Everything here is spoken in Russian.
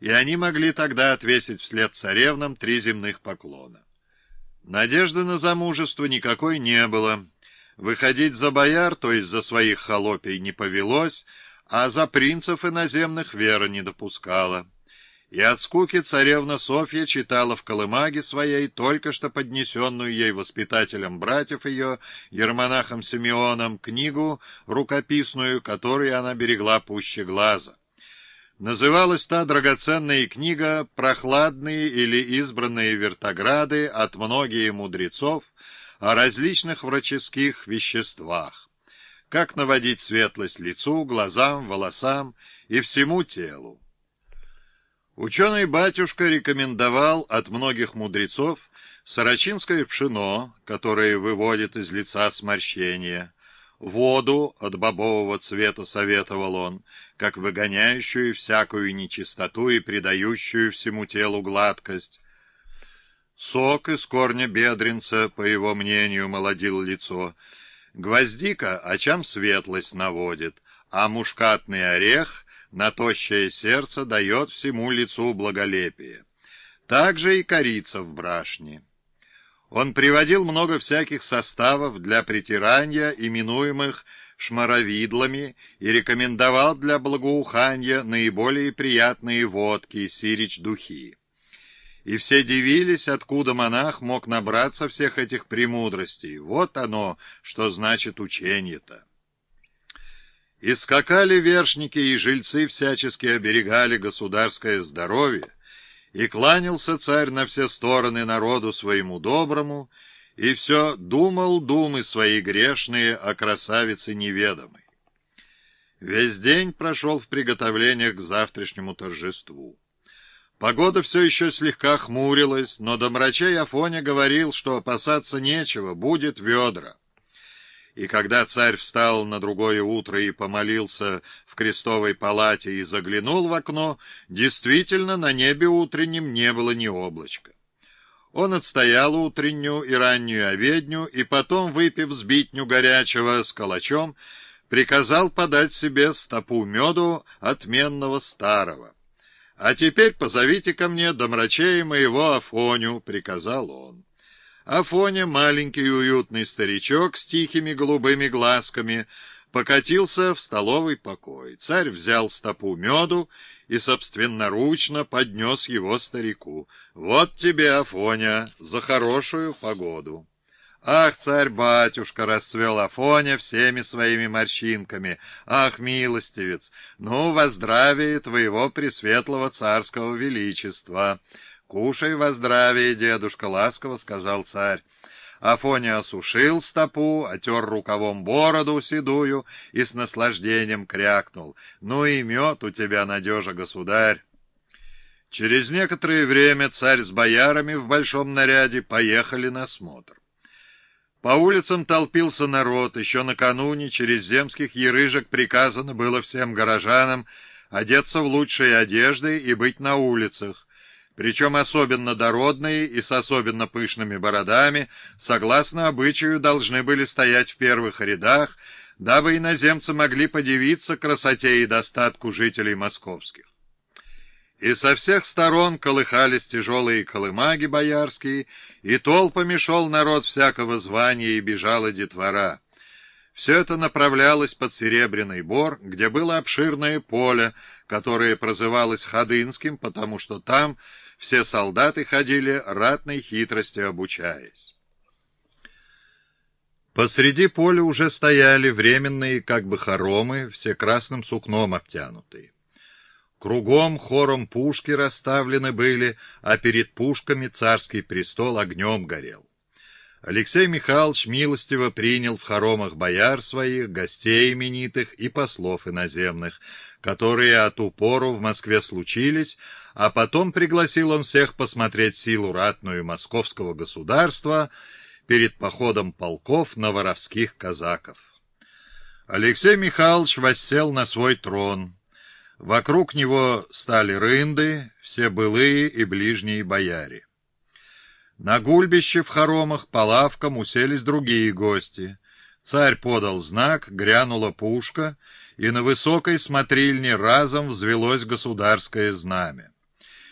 и они могли тогда отвесить вслед царевнам три земных поклона. Надежды на замужество никакой не было. Выходить за бояр, то есть за своих холопей, не повелось, а за принцев иноземных вера не допускала. И от скуки царевна Софья читала в колымаге своей только что поднесенную ей воспитателем братьев ее, ермонахом Симеоном, книгу рукописную, которую она берегла пуще глаза. Называлась та драгоценная книга «Прохладные или избранные вертограды от многих мудрецов о различных враческих веществах. Как наводить светлость лицу, глазам, волосам и всему телу. Ученый-батюшка рекомендовал от многих мудрецов сорочинское пшено, которое выводит из лица сморщения, Воду от бобового цвета советовал он, как выгоняющую всякую нечистоту и придающую всему телу гладкость. Сок из корня бедренца, по его мнению, молодил лицо. Гвоздика очам светлость наводит, а мушкатный орех на тощее сердце дает всему лицу благолепие. Также и корица в брашне. Он приводил много всяких составов для притирания, именуемых шмаровидлами, и рекомендовал для благоухания наиболее приятные водки, сирич-духи. И все дивились, откуда монах мог набраться всех этих премудростей. Вот оно, что значит учение-то. И скакали вершники, и жильцы всячески оберегали государское здоровье, и кланялся царь на все стороны народу своему доброму, и все думал думы свои грешные о красавице неведомой. Весь день прошел в приготовлениях к завтрашнему торжеству. Погода все еще слегка хмурилась, но домрачей Афоня говорил, что опасаться нечего, будет ведра. И когда царь встал на другое утро и помолился в крестовой палате и заглянул в окно, действительно на небе утреннем не было ни облачка. Он отстоял утреннюю и раннюю обедню, и потом, выпив сбитню горячего с калачом, приказал подать себе стопу меду отменного старого. «А теперь позовите ко мне домрачей моего Афоню», — приказал он. Афоня, маленький уютный старичок с тихими голубыми глазками, покатился в столовый покой. Царь взял стопу меду и собственноручно поднес его старику. «Вот тебе, Афоня, за хорошую погоду!» «Ах, царь-батюшка!» — расцвел Афоня всеми своими морщинками. «Ах, милостивец! Ну, во здравие твоего пресветлого царского величества!» «Кушай во здравие, дедушка!» — ласково сказал царь. Афоня осушил стопу, отер рукавом бороду седую и с наслаждением крякнул. «Ну и мед у тебя, надежа, государь!» Через некоторое время царь с боярами в большом наряде поехали на смотр. По улицам толпился народ. Еще накануне через земских ерыжек приказано было всем горожанам одеться в лучшие одежды и быть на улицах причем особенно дородные и с особенно пышными бородами, согласно обычаю, должны были стоять в первых рядах, дабы иноземцы могли подивиться красоте и достатку жителей московских. И со всех сторон колыхались тяжелые колымаги боярские, и толпами шел народ всякого звания, и бежала детвора. Все это направлялось под Серебряный Бор, где было обширное поле, которое прозывалось Ходынским, потому что там все солдаты ходили ратной хитрости обучаясь. Посреди поля уже стояли временные как бы хоромы, все красным сукном обтянутые. Кругом хором пушки расставлены были, а перед пушками царский престол огнем горел. Алексей Михайлович милостиво принял в хоромах бояр своих, гостей именитых и послов иноземных, которые от упору в Москве случились, а потом пригласил он всех посмотреть силу ратную московского государства перед походом полков на воровских казаков. Алексей Михайлович воссел на свой трон. Вокруг него стали рынды, все былые и ближние бояре. На гульбище в хоромах по лавкам уселись другие гости. Царь подал знак, грянула пушка, и на высокой смотрильне разом взвелось государское знамя.